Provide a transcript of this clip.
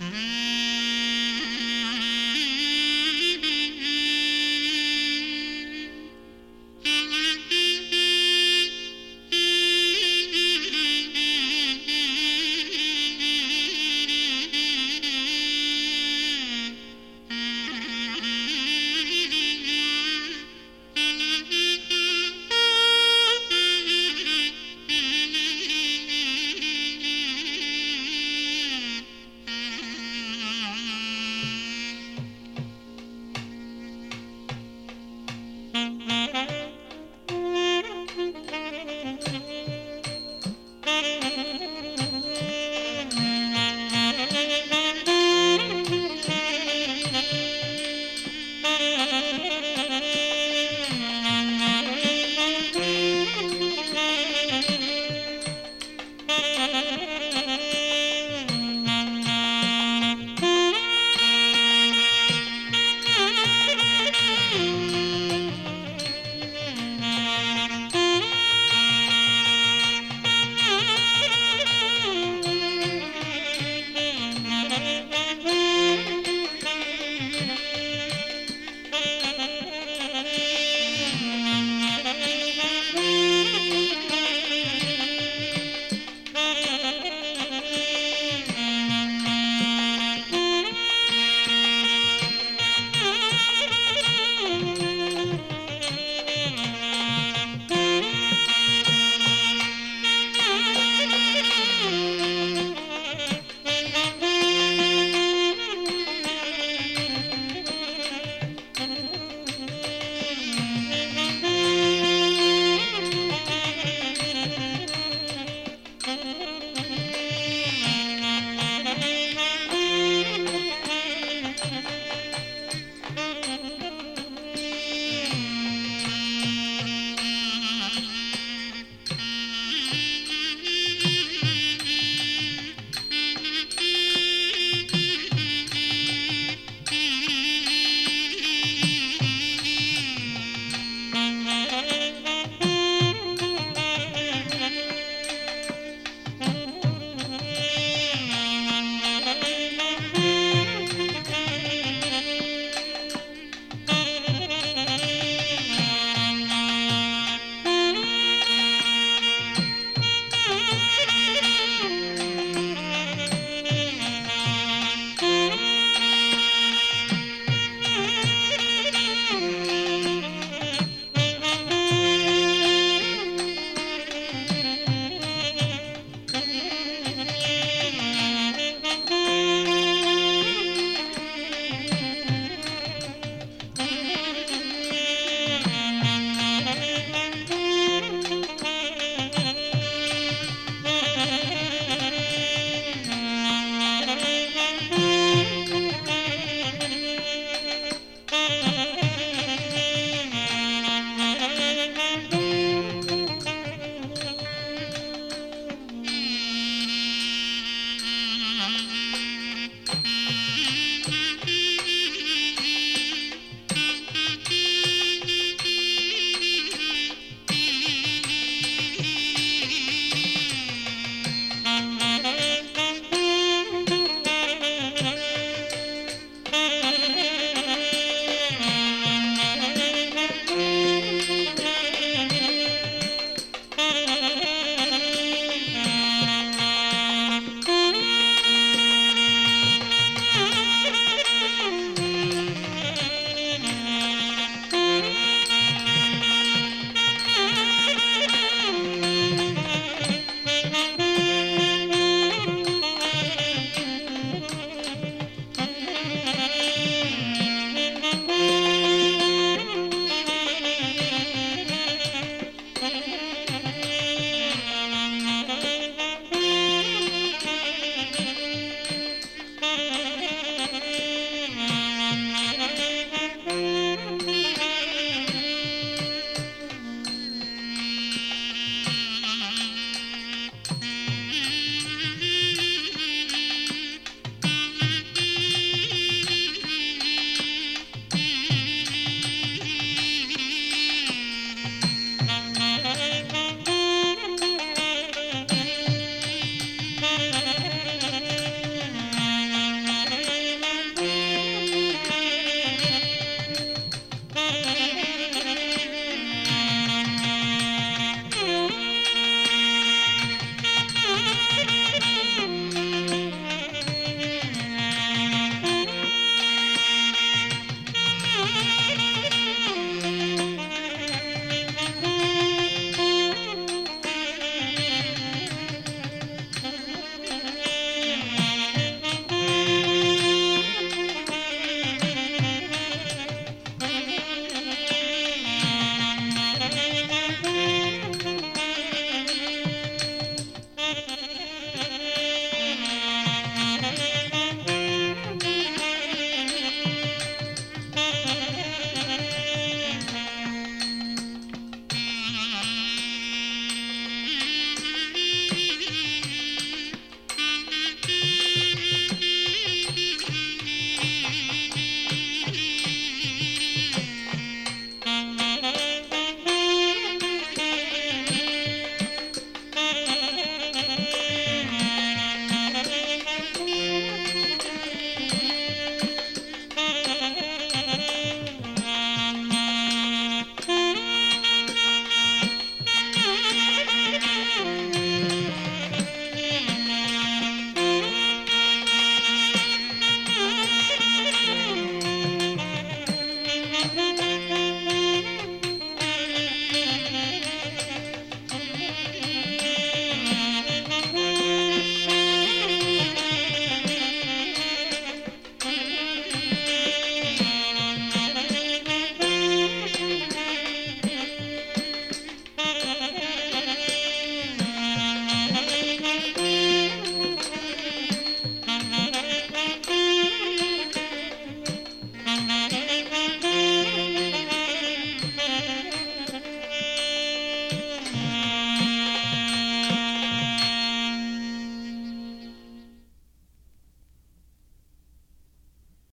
Mm-hmm.